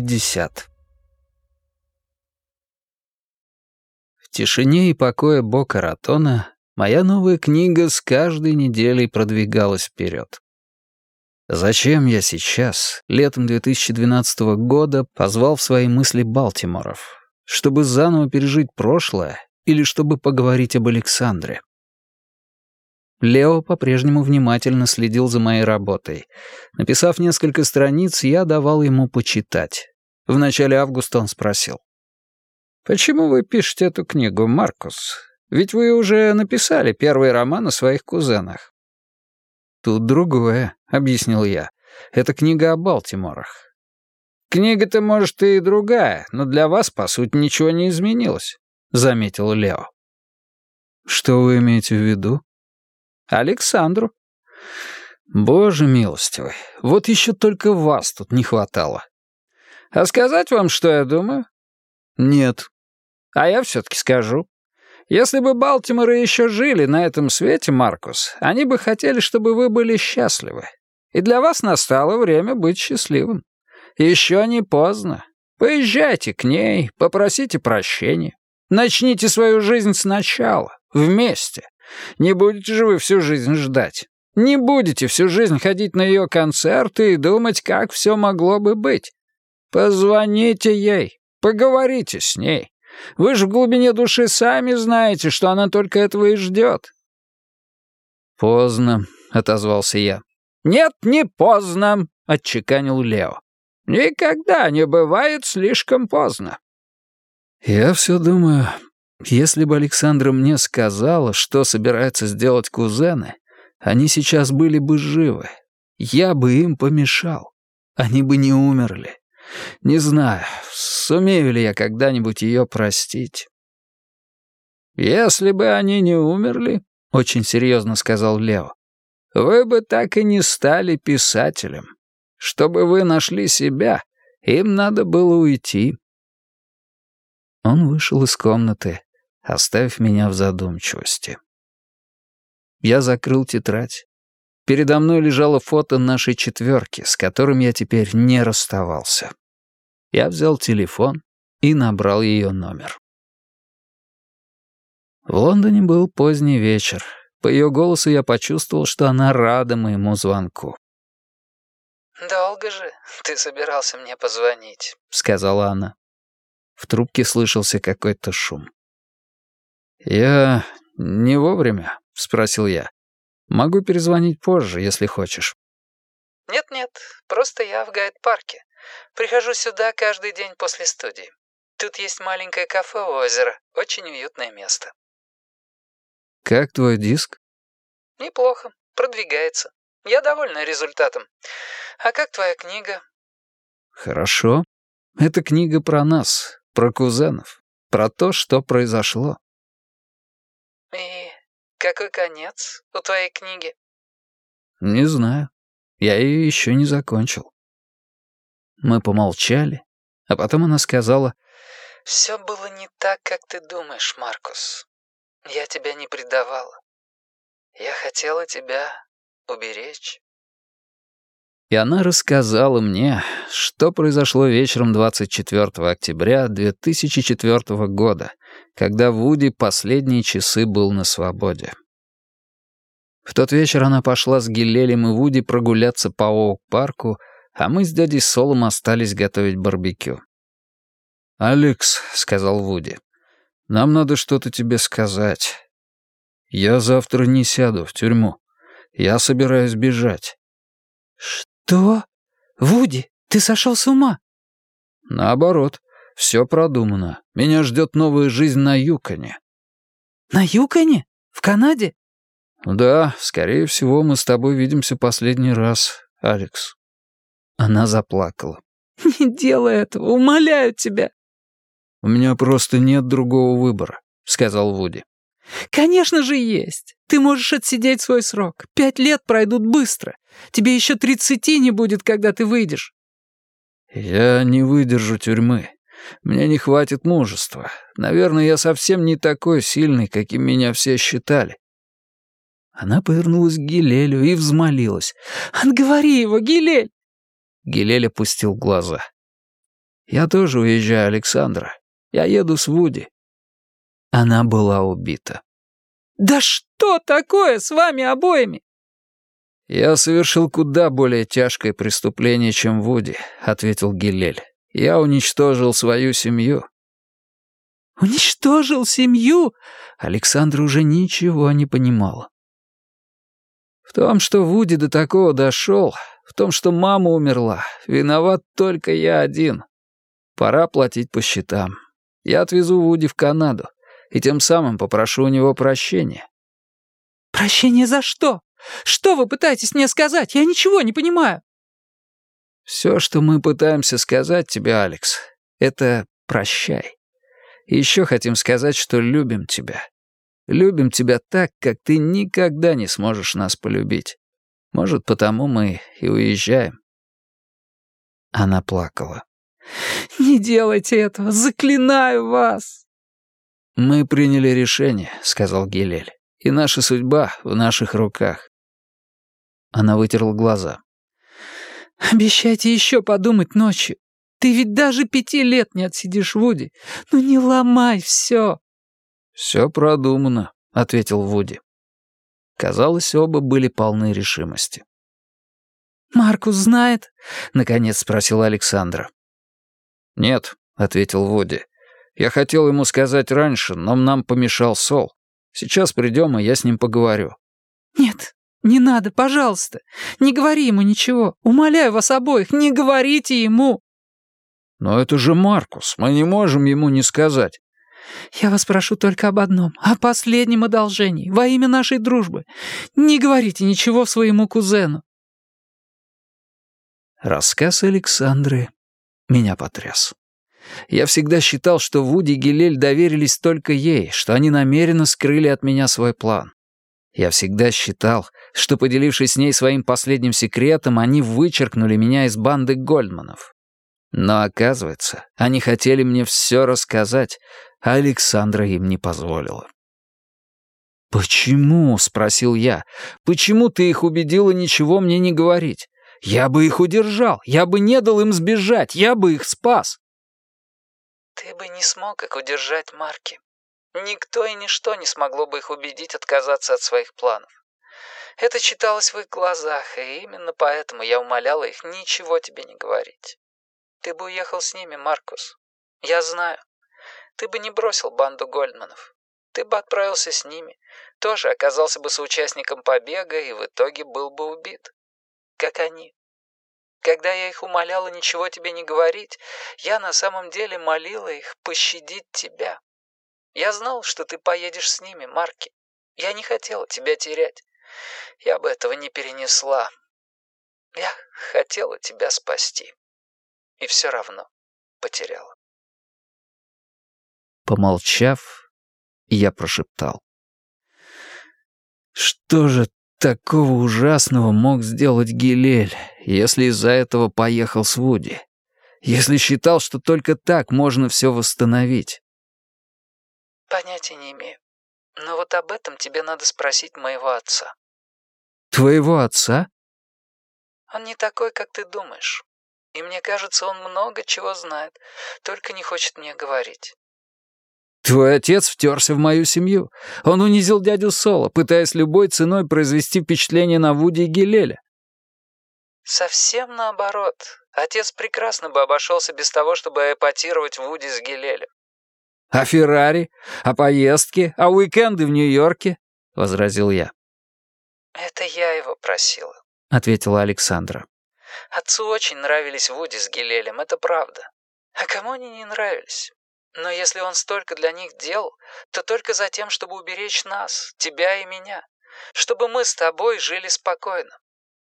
50. Тишине и покое Бока Ратона моя новая книга с каждой неделей продвигалась вперед. Зачем я сейчас, летом 2012 года, позвал в свои мысли Балтиморов? Чтобы заново пережить прошлое или чтобы поговорить об Александре? Лео по-прежнему внимательно следил за моей работой. Написав несколько страниц, я давал ему почитать. В начале августа он спросил. «Почему вы пишете эту книгу, Маркус? Ведь вы уже написали первый роман о своих кузенах». «Тут другое», — объяснил я. «Это книга о Балтиморах». «Книга-то, может, и другая, но для вас, по сути, ничего не изменилось», — заметил Лео. «Что вы имеете в виду?» Александру. Боже милостивый, вот еще только вас тут не хватало. А сказать вам, что я думаю? Нет. А я все-таки скажу. Если бы Балтиморы еще жили на этом свете, Маркус, они бы хотели, чтобы вы были счастливы. И для вас настало время быть счастливым. Еще не поздно. Поезжайте к ней, попросите прощения. Начните свою жизнь сначала, вместе. Не будете же вы всю жизнь ждать. Не будете всю жизнь ходить на ее концерты и думать, как все могло бы быть. Позвоните ей, поговорите с ней. Вы же в глубине души сами знаете, что она только этого и ждет. «Поздно», — отозвался я. «Нет, не поздно», — отчеканил Лео. «Никогда не бывает слишком поздно». «Я все думаю, если бы Александра мне сказала, что собирается сделать кузены, они сейчас были бы живы. Я бы им помешал. Они бы не умерли. Не знаю, сумею ли я когда-нибудь ее простить. «Если бы они не умерли, — очень серьезно сказал Лео, — вы бы так и не стали писателем. Чтобы вы нашли себя, им надо было уйти». Он вышел из комнаты, оставив меня в задумчивости. Я закрыл тетрадь. Передо мной лежало фото нашей четверки, с которым я теперь не расставался. Я взял телефон и набрал ее номер. В Лондоне был поздний вечер. По ее голосу я почувствовал, что она рада моему звонку. «Долго же ты собирался мне позвонить», — сказала она. В трубке слышался какой-то шум. «Я не вовремя?» — спросил я. «Могу перезвонить позже, если хочешь». «Нет-нет, просто я в гайд-парке. Прихожу сюда каждый день после студии. Тут есть маленькое кафе у озера, очень уютное место». «Как твой диск?» «Неплохо, продвигается. Я довольна результатом. А как твоя книга?» «Хорошо. Это книга про нас, про кузенов, про то, что произошло». «И какой конец у твоей книги?» «Не знаю. Я ее еще не закончил». Мы помолчали, а потом она сказала... «Все было не так, как ты думаешь, Маркус. Я тебя не предавала. Я хотела тебя уберечь». И она рассказала мне, что произошло вечером 24 октября 2004 года, когда Вуди последние часы был на свободе. В тот вечер она пошла с Гиллелем и Вуди прогуляться по Оук-парку, а мы с дядей Солом остались готовить барбекю. «Алекс», — сказал Вуди, — «нам надо что-то тебе сказать. Я завтра не сяду в тюрьму. Я собираюсь бежать». «Что? Вуди, ты сошел с ума?» «Наоборот, все продумано. Меня ждет новая жизнь на Юконе». «На Юконе? В Канаде?» «Да, скорее всего, мы с тобой видимся последний раз, Алекс». Она заплакала. «Не делай этого, умоляю тебя». «У меня просто нет другого выбора», — сказал Вуди. «Конечно же есть. Ты можешь отсидеть свой срок. Пять лет пройдут быстро. Тебе еще тридцати не будет, когда ты выйдешь». «Я не выдержу тюрьмы. Мне не хватит мужества. Наверное, я совсем не такой сильный, каким меня все считали». Она повернулась к Гилелю и взмолилась. «Отговори его, Гилель!» Гилель опустил глаза. «Я тоже уезжаю, Александра. Я еду с Вуди». Она была убита. «Да что такое с вами обоими?» «Я совершил куда более тяжкое преступление, чем Вуди», — ответил Гилель. «Я уничтожил свою семью». «Уничтожил семью?» Александра уже ничего не понимала. В том, что Вуди до такого дошел, в том, что мама умерла, виноват только я один. Пора платить по счетам. Я отвезу Вуди в Канаду и тем самым попрошу у него прощения. «Прощение за что? Что вы пытаетесь мне сказать? Я ничего не понимаю». «Все, что мы пытаемся сказать тебе, Алекс, это прощай. Еще хотим сказать, что любим тебя. Любим тебя так, как ты никогда не сможешь нас полюбить. Может, потому мы и уезжаем». Она плакала. «Не делайте этого, заклинаю вас!» «Мы приняли решение», — сказал Гилель, «и наша судьба в наших руках». Она вытерла глаза. «Обещайте еще подумать ночью. Ты ведь даже пяти лет не отсидишь Вуди. Ну не ломай все!» «Все продумано», — ответил Вуди. Казалось, оба были полны решимости. «Маркус знает?» — наконец спросила Александра. «Нет», — ответил Вуди. «Я хотел ему сказать раньше, но нам помешал Сол. Сейчас придем, и я с ним поговорю». «Нет, не надо, пожалуйста. Не говори ему ничего. Умоляю вас обоих, не говорите ему». «Но это же Маркус, мы не можем ему не сказать». «Я вас прошу только об одном, о последнем одолжении, во имя нашей дружбы. Не говорите ничего своему кузену». Рассказ Александры меня потряс. Я всегда считал, что Вуди и Гилель доверились только ей, что они намеренно скрыли от меня свой план. Я всегда считал, что, поделившись с ней своим последним секретом, они вычеркнули меня из банды Гольдманов. Но, оказывается, они хотели мне все рассказать, а Александра им не позволила. «Почему?» — спросил я. «Почему ты их убедила ничего мне не говорить? Я бы их удержал, я бы не дал им сбежать, я бы их спас». «Ты бы не смог их удержать, Марки. Никто и ничто не смогло бы их убедить отказаться от своих планов. Это читалось в их глазах, и именно поэтому я умоляла их ничего тебе не говорить. Ты бы уехал с ними, Маркус. Я знаю. Ты бы не бросил банду Гольдманов. Ты бы отправился с ними, тоже оказался бы соучастником побега и в итоге был бы убит. Как они. Когда я их умоляла ничего тебе не говорить, я на самом деле молила их пощадить тебя. Я знал, что ты поедешь с ними, Марки. Я не хотела тебя терять. Я бы этого не перенесла. Я хотела тебя спасти. И все равно потеряла. Помолчав, я прошептал. Что же такого ужасного мог сделать Гилель, если из-за этого поехал с Вуди? Если считал, что только так можно все восстановить? Понятия не имею. Но вот об этом тебе надо спросить моего отца. Твоего отца? Он не такой, как ты думаешь. И мне кажется, он много чего знает, только не хочет мне говорить. Твой отец втерся в мою семью. Он унизил дядю Соло, пытаясь любой ценой произвести впечатление на Вуди и Гилеля. Совсем наоборот. Отец прекрасно бы обошелся без того, чтобы эпатировать Вуди с Гилелем. «А Феррари? А поездки? А уикенды в Нью-Йорке?» — возразил я. «Это я его просила», — ответила Александра. «Отцу очень нравились Вуди с Гилелем, это правда. А кому они не нравились? Но если он столько для них делал, то только за тем, чтобы уберечь нас, тебя и меня, чтобы мы с тобой жили спокойно.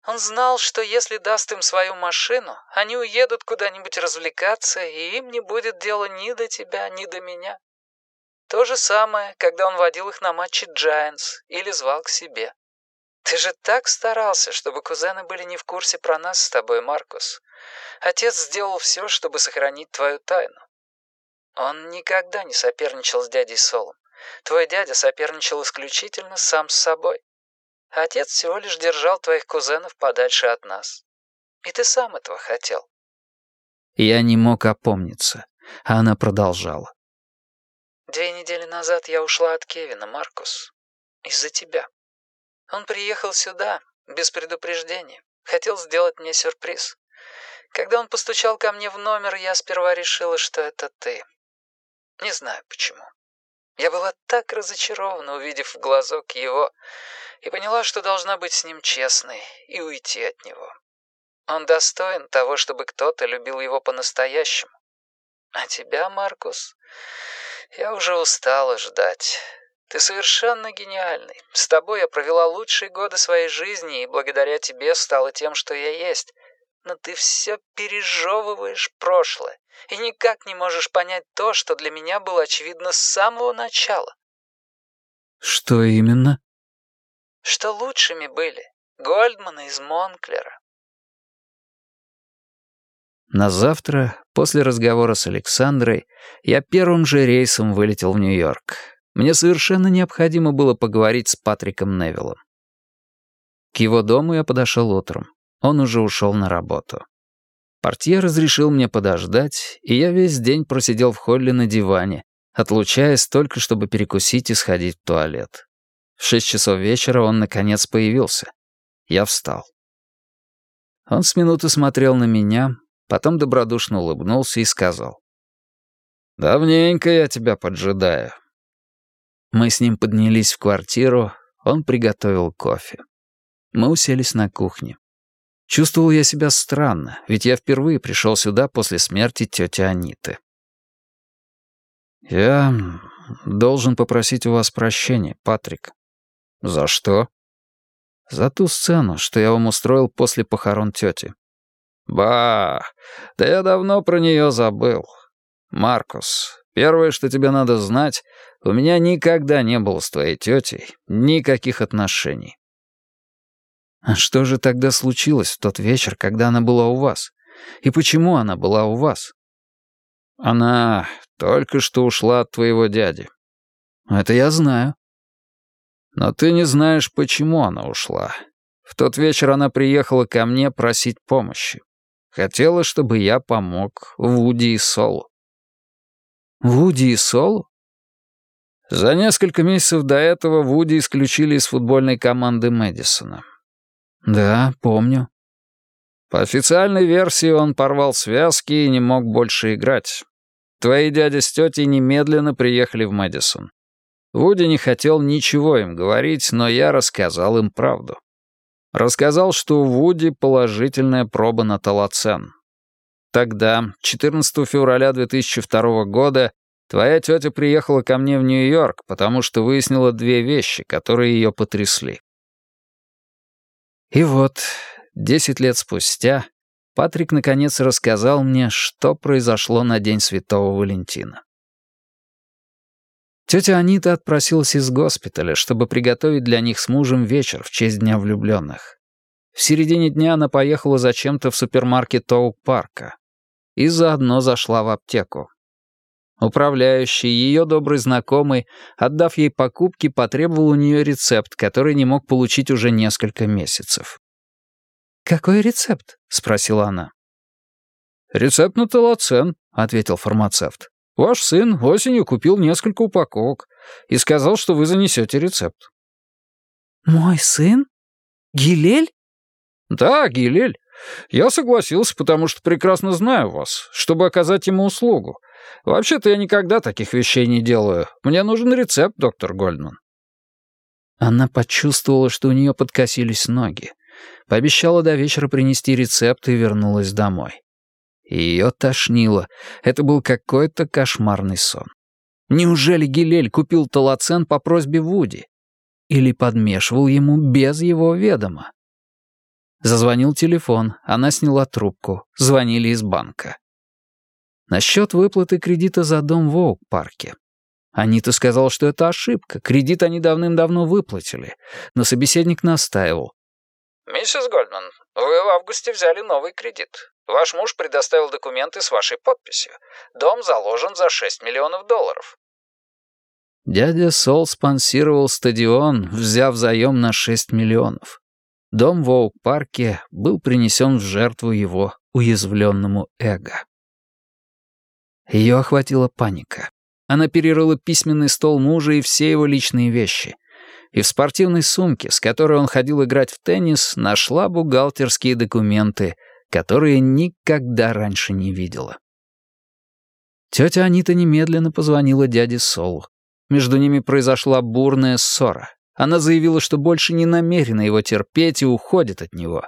Он знал, что если даст им свою машину, они уедут куда-нибудь развлекаться, и им не будет дела ни до тебя, ни до меня. То же самое, когда он водил их на матчи Giants или звал к себе. Ты же так старался, чтобы кузены были не в курсе про нас с тобой, Маркус. Отец сделал все, чтобы сохранить твою тайну. Он никогда не соперничал с дядей Солом. Твой дядя соперничал исключительно сам с собой. Отец всего лишь держал твоих кузенов подальше от нас. И ты сам этого хотел. Я не мог опомниться, а она продолжала. Две недели назад я ушла от Кевина, Маркус. Из-за тебя. Он приехал сюда, без предупреждения. Хотел сделать мне сюрприз. Когда он постучал ко мне в номер, я сперва решила, что это ты. Не знаю почему. Я была так разочарована, увидев в глазок его, и поняла, что должна быть с ним честной и уйти от него. Он достоин того, чтобы кто-то любил его по-настоящему. А тебя, Маркус, я уже устала ждать. Ты совершенно гениальный. С тобой я провела лучшие годы своей жизни, и благодаря тебе стала тем, что я есть. Но ты все пережевываешь прошлое и никак не можешь понять то, что для меня было очевидно с самого начала. Что именно? Что лучшими были Гольдманы из Монклера. На завтра, после разговора с Александрой, я первым же рейсом вылетел в Нью-Йорк. Мне совершенно необходимо было поговорить с Патриком Невиллом. К его дому я подошел утром. Он уже ушел на работу. Портье разрешил мне подождать, и я весь день просидел в холле на диване, отлучаясь только, чтобы перекусить и сходить в туалет. В шесть часов вечера он, наконец, появился. Я встал. Он с минуты смотрел на меня, потом добродушно улыбнулся и сказал. «Давненько я тебя поджидаю». Мы с ним поднялись в квартиру, он приготовил кофе. Мы уселись на кухне. Чувствовал я себя странно, ведь я впервые пришел сюда после смерти тети Аниты. «Я должен попросить у вас прощения, Патрик». «За что?» «За ту сцену, что я вам устроил после похорон тети». «Ба, да я давно про нее забыл. Маркус, первое, что тебе надо знать, у меня никогда не было с твоей тетей никаких отношений. А что же тогда случилось в тот вечер, когда она была у вас? И почему она была у вас? Она только что ушла от твоего дяди. Это я знаю. Но ты не знаешь, почему она ушла. В тот вечер она приехала ко мне просить помощи. Хотела, чтобы я помог Вуди и Солу. Вуди и Солу? За несколько месяцев до этого Вуди исключили из футбольной команды Мэдисона. «Да, помню». По официальной версии он порвал связки и не мог больше играть. Твои дядя с тетей немедленно приехали в Мэдисон. Вуди не хотел ничего им говорить, но я рассказал им правду. Рассказал, что у Вуди положительная проба на талоцен. Тогда, 14 февраля 2002 года, твоя тетя приехала ко мне в Нью-Йорк, потому что выяснила две вещи, которые ее потрясли. И вот, десять лет спустя, Патрик наконец рассказал мне, что произошло на День Святого Валентина. Тетя Анита отпросилась из госпиталя, чтобы приготовить для них с мужем вечер в честь Дня влюбленных. В середине дня она поехала зачем-то в супермаркет Тоук-парка и заодно зашла в аптеку. Управляющий, ее добрый знакомый, отдав ей покупки, потребовал у нее рецепт, который не мог получить уже несколько месяцев. «Какой рецепт?» — спросила она. «Рецепт на толоцен», — ответил фармацевт. «Ваш сын осенью купил несколько упаковок и сказал, что вы занесете рецепт». «Мой сын? Гилель?» «Да, Гилель. Я согласился, потому что прекрасно знаю вас, чтобы оказать ему услугу. Вообще-то я никогда таких вещей не делаю. Мне нужен рецепт, доктор Гольдман». Она почувствовала, что у нее подкосились ноги. Пообещала до вечера принести рецепт и вернулась домой. Ее тошнило. Это был какой-то кошмарный сон. Неужели Гилель купил толоцен по просьбе Вуди? Или подмешивал ему без его ведома? Зазвонил телефон, она сняла трубку. Звонили из банка. Насчет выплаты кредита за дом в Оук-парке. Анита сказала, что это ошибка. Кредит они давным-давно выплатили. Но собеседник настаивал. «Миссис Гольдман, вы в августе взяли новый кредит. Ваш муж предоставил документы с вашей подписью. Дом заложен за 6 миллионов долларов». Дядя Сол спонсировал стадион, взяв заем на 6 миллионов. Дом в Оук-парке был принесен в жертву его уязвленному эго. Ее охватила паника. Она перерыла письменный стол мужа и все его личные вещи. И в спортивной сумке, с которой он ходил играть в теннис, нашла бухгалтерские документы, которые никогда раньше не видела. Тетя Анита немедленно позвонила дяде Солу. Между ними произошла бурная ссора. Она заявила, что больше не намерена его терпеть и уходит от него.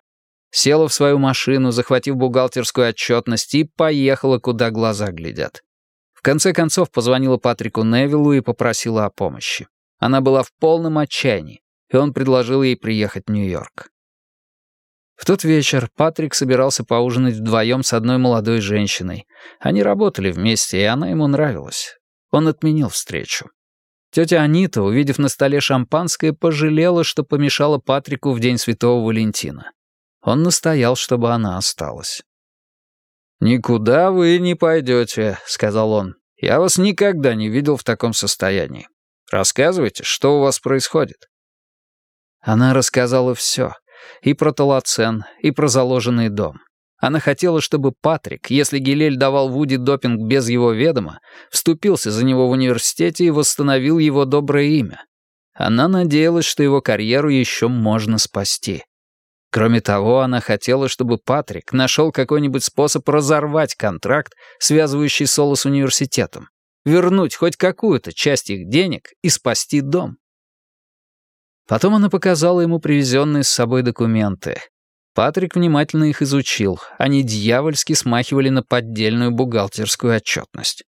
Села в свою машину, захватив бухгалтерскую отчетность, и поехала, куда глаза глядят. В конце концов позвонила Патрику Невиллу и попросила о помощи. Она была в полном отчаянии, и он предложил ей приехать в Нью-Йорк. В тот вечер Патрик собирался поужинать вдвоем с одной молодой женщиной. Они работали вместе, и она ему нравилась. Он отменил встречу. Тетя Анита, увидев на столе шампанское, пожалела, что помешала Патрику в день Святого Валентина. Он настоял, чтобы она осталась. «Никуда вы не пойдете», — сказал он. «Я вас никогда не видел в таком состоянии. Рассказывайте, что у вас происходит». Она рассказала все. И про Толоцен, и про заложенный дом. Она хотела, чтобы Патрик, если Гилель давал Вуди допинг без его ведома, вступился за него в университете и восстановил его доброе имя. Она надеялась, что его карьеру еще можно спасти. Кроме того, она хотела, чтобы Патрик нашел какой-нибудь способ разорвать контракт, связывающий Соло с университетом, вернуть хоть какую-то часть их денег и спасти дом. Потом она показала ему привезенные с собой документы. Патрик внимательно их изучил. Они дьявольски смахивали на поддельную бухгалтерскую отчетность.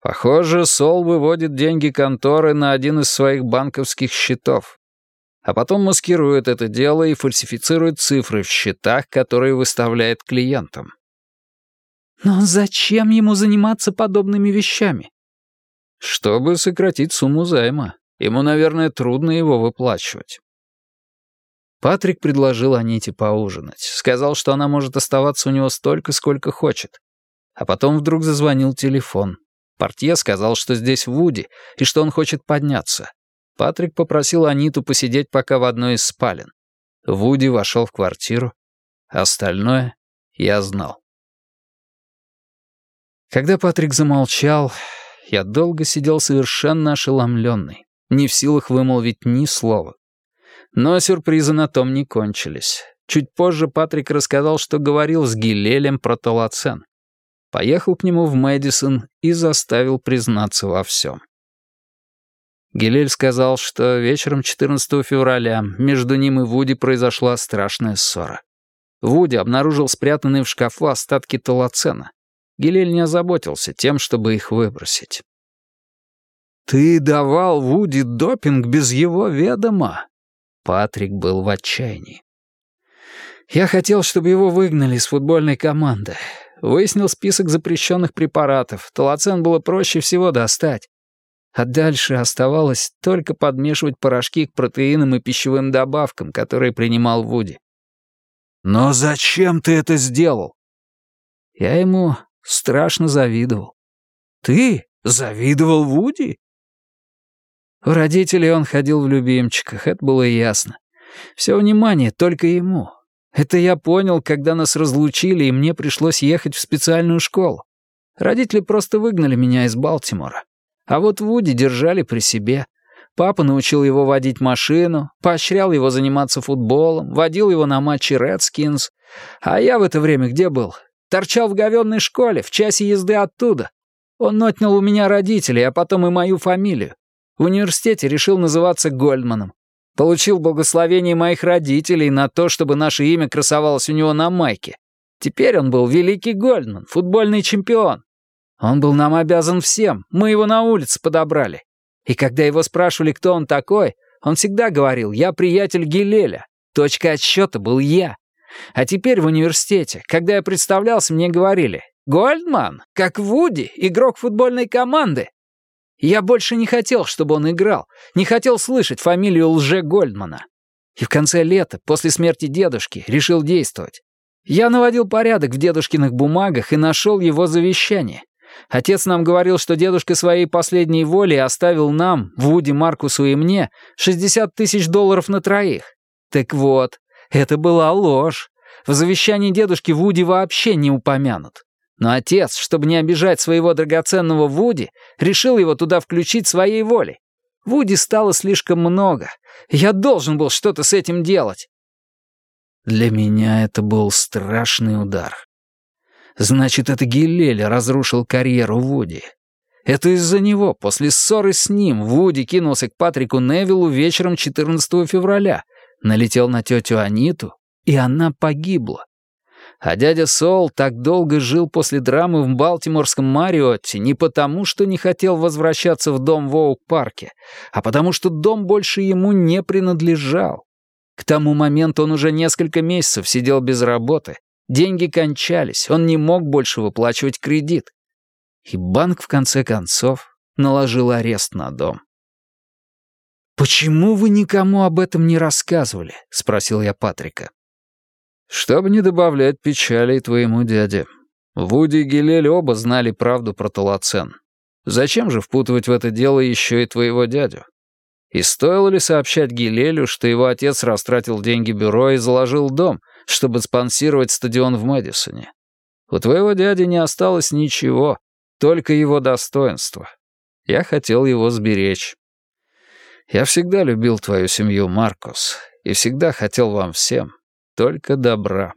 Похоже, Сол выводит деньги конторы на один из своих банковских счетов а потом маскирует это дело и фальсифицирует цифры в счетах, которые выставляет клиентам. Но зачем ему заниматься подобными вещами? Чтобы сократить сумму займа. Ему, наверное, трудно его выплачивать. Патрик предложил Аните поужинать. Сказал, что она может оставаться у него столько, сколько хочет. А потом вдруг зазвонил телефон. Портье сказал, что здесь Вуди, и что он хочет подняться. Патрик попросил Аниту посидеть пока в одной из спален. Вуди вошел в квартиру. Остальное я знал. Когда Патрик замолчал, я долго сидел совершенно ошеломленный, не в силах вымолвить ни слова. Но сюрпризы на том не кончились. Чуть позже Патрик рассказал, что говорил с Гилелем про Толоцен. Поехал к нему в Мэдисон и заставил признаться во всем. Гилель сказал, что вечером 14 февраля между ним и Вуди произошла страшная ссора. Вуди обнаружил спрятанные в шкафу остатки толоцена. Гилель не озаботился тем, чтобы их выбросить. «Ты давал Вуди допинг без его ведома?» Патрик был в отчаянии. «Я хотел, чтобы его выгнали из футбольной команды. Выяснил список запрещенных препаратов. Толоцен было проще всего достать. А дальше оставалось только подмешивать порошки к протеинам и пищевым добавкам, которые принимал Вуди. «Но зачем ты это сделал?» Я ему страшно завидовал. «Ты завидовал Вуди?» У родителей он ходил в любимчиках, это было ясно. Все внимание только ему. Это я понял, когда нас разлучили, и мне пришлось ехать в специальную школу. Родители просто выгнали меня из Балтимора. А вот Вуди держали при себе. Папа научил его водить машину, поощрял его заниматься футболом, водил его на матчи Редскинс. А я в это время где был? Торчал в говенной школе, в часе езды оттуда. Он отнял у меня родителей, а потом и мою фамилию. В университете решил называться Гольдманом. Получил благословение моих родителей на то, чтобы наше имя красовалось у него на майке. Теперь он был великий Гольдман, футбольный чемпион. Он был нам обязан всем, мы его на улице подобрали. И когда его спрашивали, кто он такой, он всегда говорил, я приятель Гилеля. Точка отсчета был я. А теперь в университете, когда я представлялся, мне говорили, «Гольдман, как Вуди, игрок футбольной команды». Я больше не хотел, чтобы он играл, не хотел слышать фамилию лже Гольдмана. И в конце лета, после смерти дедушки, решил действовать. Я наводил порядок в дедушкиных бумагах и нашел его завещание. Отец нам говорил, что дедушка своей последней волей оставил нам, Вуди, Маркусу и мне, 60 тысяч долларов на троих. Так вот, это была ложь. В завещании дедушки Вуди вообще не упомянут. Но отец, чтобы не обижать своего драгоценного Вуди, решил его туда включить своей волей. Вуди стало слишком много. Я должен был что-то с этим делать. Для меня это был страшный удар. Значит, это Гилель разрушил карьеру Вуди. Это из-за него, после ссоры с ним, Вуди кинулся к Патрику Невиллу вечером 14 февраля, налетел на тетю Аниту, и она погибла. А дядя Сол так долго жил после драмы в Балтиморском Мариотте не потому, что не хотел возвращаться в дом в Оук-парке, а потому что дом больше ему не принадлежал. К тому моменту он уже несколько месяцев сидел без работы, деньги кончались, он не мог больше выплачивать кредит. И банк, в конце концов, наложил арест на дом. «Почему вы никому об этом не рассказывали?» — спросил я Патрика. «Чтобы не добавлять печали твоему дяде. Вуди и Гелель оба знали правду про Толоцен. Зачем же впутывать в это дело еще и твоего дядю? И стоило ли сообщать Гилелю, что его отец растратил деньги бюро и заложил дом, чтобы спонсировать стадион в Мэдисоне? У твоего дяди не осталось ничего, только его достоинство. Я хотел его сберечь. Я всегда любил твою семью, Маркус, и всегда хотел вам всем только добра.